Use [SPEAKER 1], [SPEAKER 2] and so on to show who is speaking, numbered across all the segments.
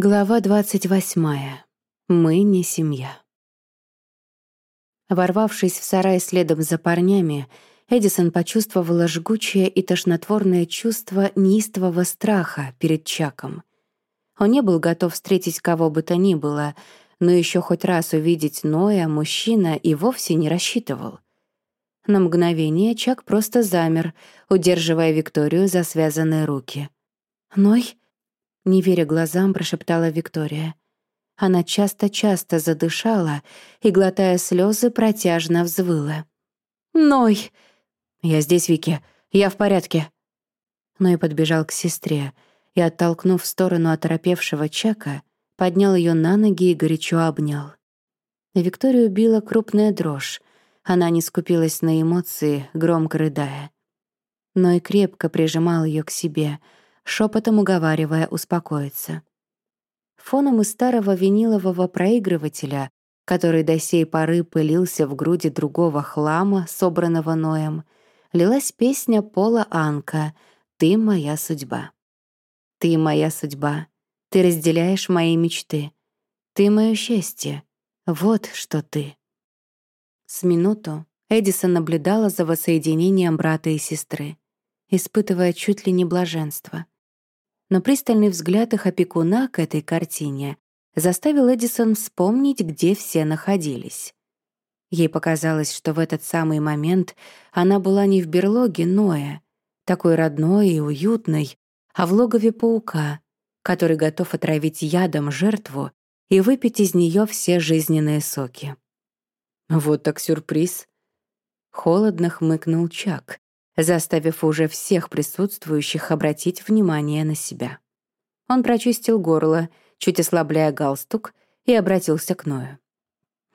[SPEAKER 1] Глава двадцать восьмая. Мы не семья. Ворвавшись в сарай следом за парнями, Эдисон почувствовала жгучее и тошнотворное чувство неистового страха перед Чаком. Он не был готов встретить кого бы то ни было, но еще хоть раз увидеть Ноя, мужчина, и вовсе не рассчитывал. На мгновение Чак просто замер, удерживая Викторию за связанные руки. «Ной?» Не веря глазам, прошептала Виктория. Она часто-часто задышала и, глотая слезы, протяжно взвыла. «Ной!» «Я здесь, Вики. Я в порядке». Ной подбежал к сестре и, оттолкнув в сторону оторопевшего Чака, поднял ее на ноги и горячо обнял. Викторию била крупная дрожь. Она не скупилась на эмоции, громко рыдая. Ной крепко прижимал ее к себе — шепотом уговаривая успокоиться. Фоном из старого винилового проигрывателя, который до сей поры пылился в груди другого хлама, собранного Ноем, лилась песня Пола Анка «Ты моя судьба». «Ты моя судьба, ты разделяешь мои мечты, ты моё счастье, вот что ты». С минуту Эдисон наблюдала за воссоединением брата и сестры, испытывая чуть ли не блаженство — но пристальный взгляд их опекуна к этой картине заставил Эдисон вспомнить, где все находились. Ей показалось, что в этот самый момент она была не в берлоге Ноя, такой родной и уютной, а в логове паука, который готов отравить ядом жертву и выпить из нее все жизненные соки. «Вот так сюрприз!» Холодно хмыкнул Чак, заставив уже всех присутствующих обратить внимание на себя. Он прочистил горло, чуть ослабляя галстук, и обратился к Ною.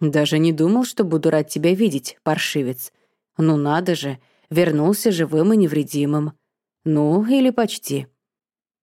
[SPEAKER 1] «Даже не думал, что буду рад тебя видеть, паршивец. Ну надо же, вернулся живым и невредимым. Ну, или почти.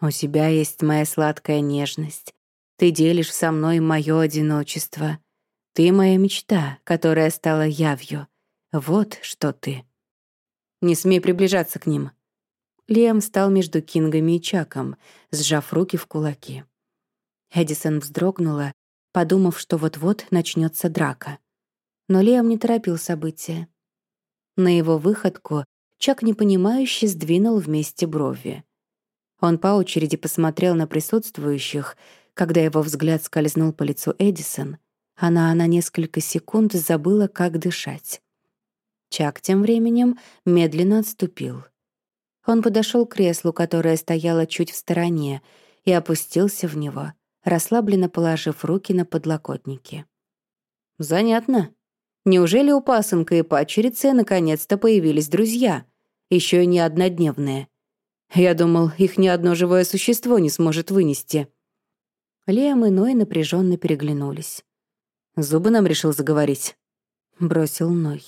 [SPEAKER 1] У тебя есть моя сладкая нежность. Ты делишь со мной мое одиночество. Ты моя мечта, которая стала явью. Вот что ты». Не смей приближаться к ним». Лиам стал между Кингами и Чаком, сжав руки в кулаки. Эдисон вздрогнула, подумав, что вот-вот начнется драка. Но Лиам не торопил события. На его выходку Чак непонимающе сдвинул вместе брови. Он по очереди посмотрел на присутствующих, когда его взгляд скользнул по лицу Эдисон, она на несколько секунд забыла, как дышать. Чак тем временем медленно отступил. Он подошел к креслу, которое стояло чуть в стороне, и опустился в него, расслабленно положив руки на подлокотники. «Занятно. Неужели у пасынка и падчерицы наконец-то появились друзья, еще и не однодневные? Я думал, их ни одно живое существо не сможет вынести». Лиам и Ной напряженно переглянулись. «Зубы нам решил заговорить», — бросил Ной.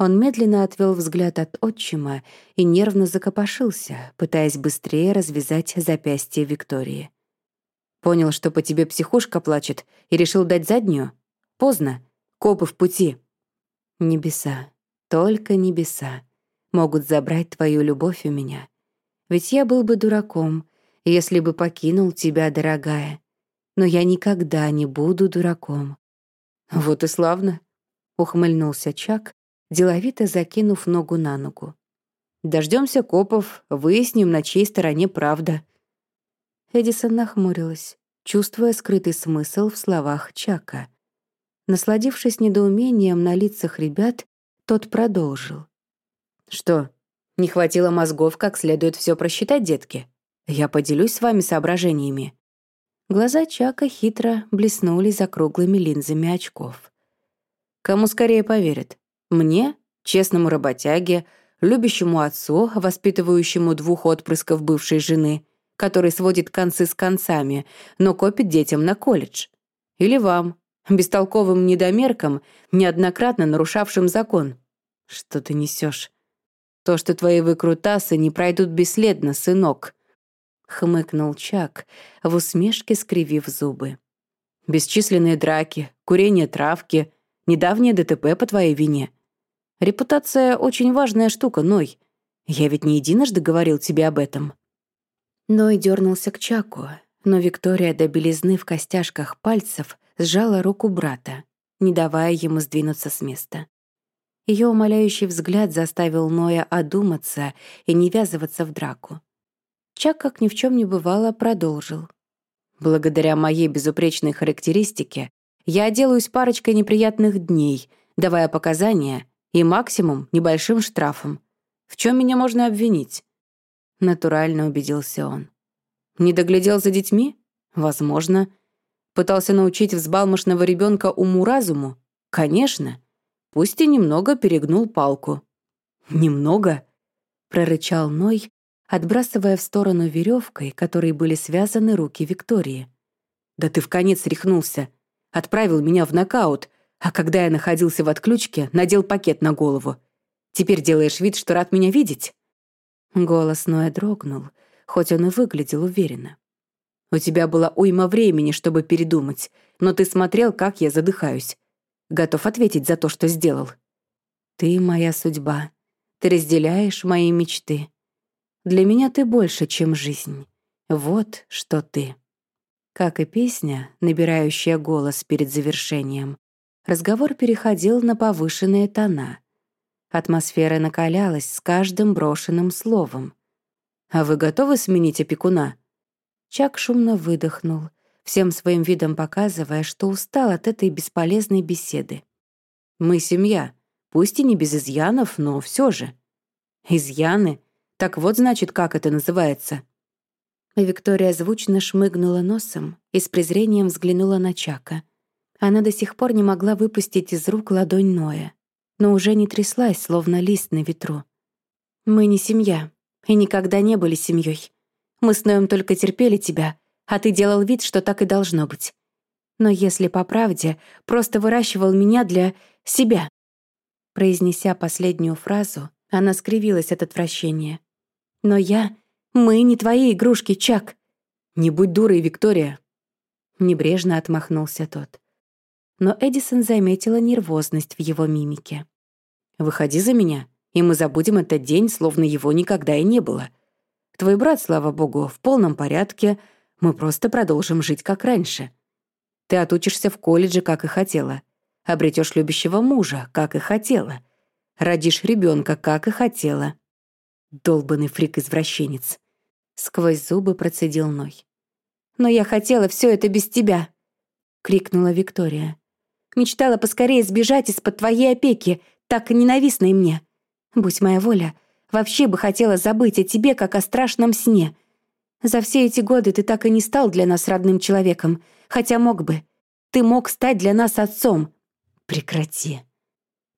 [SPEAKER 1] Он медленно отвел взгляд от отчима и нервно закопошился, пытаясь быстрее развязать запястье Виктории. «Понял, что по тебе психушка плачет, и решил дать заднюю? Поздно. Копы в пути». «Небеса, только небеса могут забрать твою любовь у меня. Ведь я был бы дураком, если бы покинул тебя, дорогая. Но я никогда не буду дураком». «Вот и славно», — ухмыльнулся Чак, деловито закинув ногу на ногу. Дождемся копов, выясним, на чьей стороне правда». Эдисон нахмурилась, чувствуя скрытый смысл в словах Чака. Насладившись недоумением на лицах ребят, тот продолжил. «Что, не хватило мозгов как следует все просчитать, детки? Я поделюсь с вами соображениями». Глаза Чака хитро блеснули за круглыми линзами очков. «Кому скорее поверят? Мне, честному работяге, любящему отцу, воспитывающему двух отпрысков бывшей жены, который сводит концы с концами, но копит детям на колледж. Или вам, бестолковым недомеркам, неоднократно нарушавшим закон. Что ты несешь? То, что твои выкрутасы не пройдут бесследно, сынок. Хмыкнул Чак, в усмешке скривив зубы. Бесчисленные драки, курение травки, недавнее ДТП по твоей вине — Репутация — очень важная штука, Ной. Я ведь не единожды говорил тебе об этом». Ной дернулся к Чаку, Но Виктория до белизны в костяшках пальцев сжала руку брата, не давая ему сдвинуться с места. Ее умоляющий взгляд заставил Ноя одуматься и не ввязываться в драку. Чак, как ни в чем не бывало, продолжил. «Благодаря моей безупречной характеристике я делаюсь парочкой неприятных дней, давая показания и максимум небольшим штрафом. В чем меня можно обвинить?» Натурально убедился он. Не доглядел за детьми? Возможно. Пытался научить взбалмошного ребенка уму-разуму? Конечно. Пусть и немного перегнул палку. «Немного?» — прорычал Ной, отбрасывая в сторону веревкой, которой были связаны руки Виктории. «Да ты в конец рехнулся. Отправил меня в нокаут, а когда я находился в отключке, надел пакет на голову. Теперь делаешь вид, что рад меня видеть?» Голос Ноя дрогнул, хоть он и выглядел уверенно. «У тебя была уйма времени, чтобы передумать, но ты смотрел, как я задыхаюсь. Готов ответить за то, что сделал. Ты моя судьба. Ты разделяешь мои мечты. Для меня ты больше, чем жизнь. Вот что ты». Как и песня, набирающая голос перед завершением, разговор переходил на повышенные тона. Атмосфера накалялась с каждым брошенным словом. «А вы готовы сменить опекуна?» Чак шумно выдохнул, всем своим видом показывая, что устал от этой бесполезной беседы. «Мы семья, пусть и не без изъянов, но все же». «Изъяны? Так вот, значит, как это называется?» Виктория звучно шмыгнула носом и с презрением взглянула на Чака. Она до сих пор не могла выпустить из рук ладонь Ноя, но уже не тряслась, словно лист на ветру. «Мы не семья», и никогда не были семьей. Мы с Ноем только терпели тебя, а ты делал вид, что так и должно быть. Но если по правде, просто выращивал меня для себя». Произнеся последнюю фразу, она скривилась от отвращения. «Но я... Мы не твои игрушки, Чак!» «Не будь дурой, Виктория!» Небрежно отмахнулся тот. Но Эдисон заметила нервозность в его мимике. «Выходи за меня и мы забудем этот день, словно его никогда и не было. Твой брат, слава богу, в полном порядке, мы просто продолжим жить как раньше. Ты отучишься в колледже, как и хотела. Обретешь любящего мужа, как и хотела. Родишь ребенка, как и хотела. Долбанный фрик-извращенец. Сквозь зубы процедил Ной. «Но я хотела все это без тебя!» — крикнула Виктория. «Мечтала поскорее сбежать из-под твоей опеки, так ненавистной мне. Будь моя воля, вообще бы хотела забыть о тебе, как о страшном сне. За все эти годы ты так и не стал для нас родным человеком, хотя мог бы. Ты мог стать для нас отцом. Прекрати.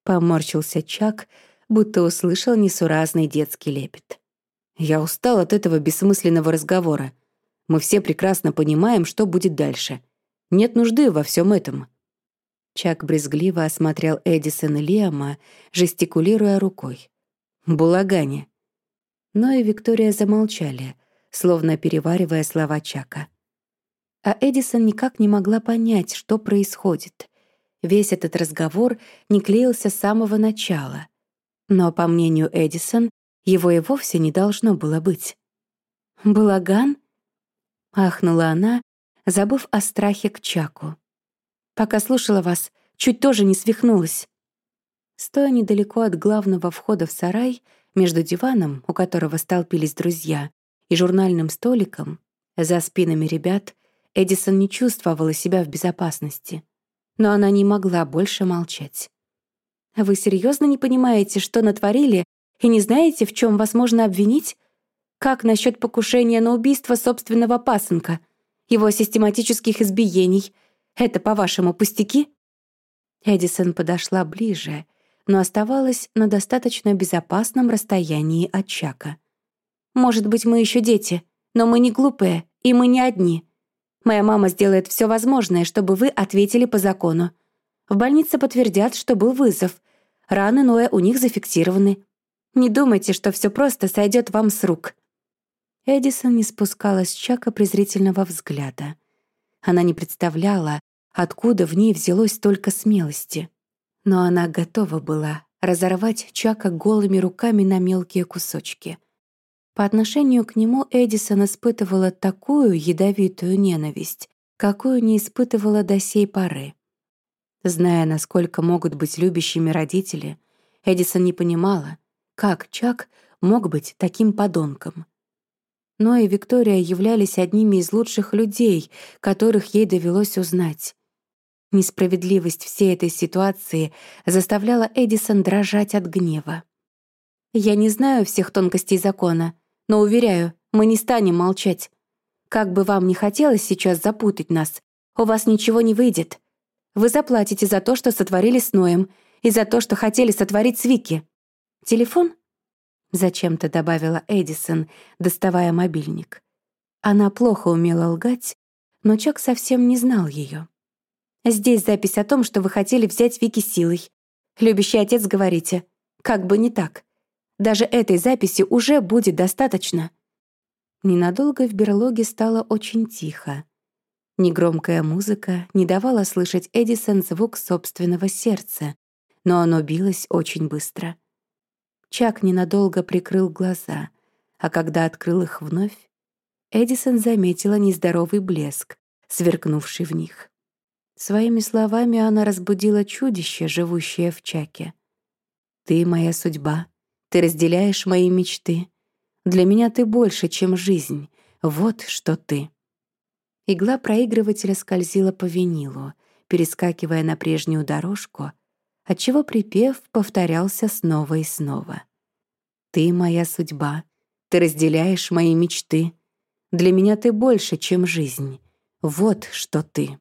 [SPEAKER 1] Поморщился Чак, будто услышал несуразный детский лепет. Я устал от этого бессмысленного разговора. Мы все прекрасно понимаем, что будет дальше. Нет нужды во всем этом. Чак брезгливо осмотрел Эдисона Лиама, жестикулируя рукой. «Булагане». Но и Виктория замолчали, словно переваривая слова Чака. А Эдисон никак не могла понять, что происходит. Весь этот разговор не клеился с самого начала. Но, по мнению Эдисон, его и вовсе не должно было быть. «Булаган?» — ахнула она, забыв о страхе к Чаку. Пока слушала вас, чуть тоже не свихнулась». Стоя недалеко от главного входа в сарай, между диваном, у которого столпились друзья, и журнальным столиком, за спинами ребят, Эдисон не чувствовала себя в безопасности. Но она не могла больше молчать. «Вы серьезно не понимаете, что натворили, и не знаете, в чем вас можно обвинить? Как насчет покушения на убийство собственного пасынка, его систематических избиений, это, по-вашему, пустяки?» Эдисон подошла ближе, но оставалась на достаточно безопасном расстоянии от Чака. «Может быть, мы еще дети, но мы не глупые, и мы не одни. Моя мама сделает все возможное, чтобы вы ответили по закону. В больнице подтвердят, что был вызов. Раны Ноя у них зафиксированы. Не думайте, что все просто сойдет вам с рук». Эдисон не спускала с Чака презрительного взгляда. Она не представляла, откуда в ней взялось столько смелости. Но она готова была разорвать Чака голыми руками на мелкие кусочки. По отношению к нему Эдисон испытывала такую ядовитую ненависть, какую не испытывала до сей поры. Зная, насколько могут быть любящими родители, Эдисон не понимала, как Чак мог быть таким подонком. Но и Виктория являлись одними из лучших людей, которых ей довелось узнать. Несправедливость всей этой ситуации заставляла Эдисон дрожать от гнева. «Я не знаю всех тонкостей закона, но, уверяю, мы не станем молчать. Как бы вам ни хотелось сейчас запутать нас, у вас ничего не выйдет. Вы заплатите за то, что сотворили с Ноем, и за то, что хотели сотворить с Вики. Телефон?» Зачем-то добавила Эдисон, доставая мобильник. Она плохо умела лгать, но Чак совсем не знал ее. Здесь запись о том, что вы хотели взять Вики силой. Любящий отец, говорите. Как бы не так. Даже этой записи уже будет достаточно. Ненадолго в берлоге стало очень тихо. Негромкая музыка не давала слышать Эдисон звук собственного сердца, но оно билось очень быстро. Чак ненадолго прикрыл глаза, а когда открыл их вновь, Эдисон заметила нездоровый блеск, сверкнувший в них. Своими словами она разбудила чудище, живущее в Чаке. «Ты моя судьба, ты разделяешь мои мечты. Для меня ты больше, чем жизнь. Вот что ты». Игла проигрывателя скользила по винилу, перескакивая на прежнюю дорожку, отчего припев повторялся снова и снова. «Ты моя судьба, ты разделяешь мои мечты. Для меня ты больше, чем жизнь. Вот что ты».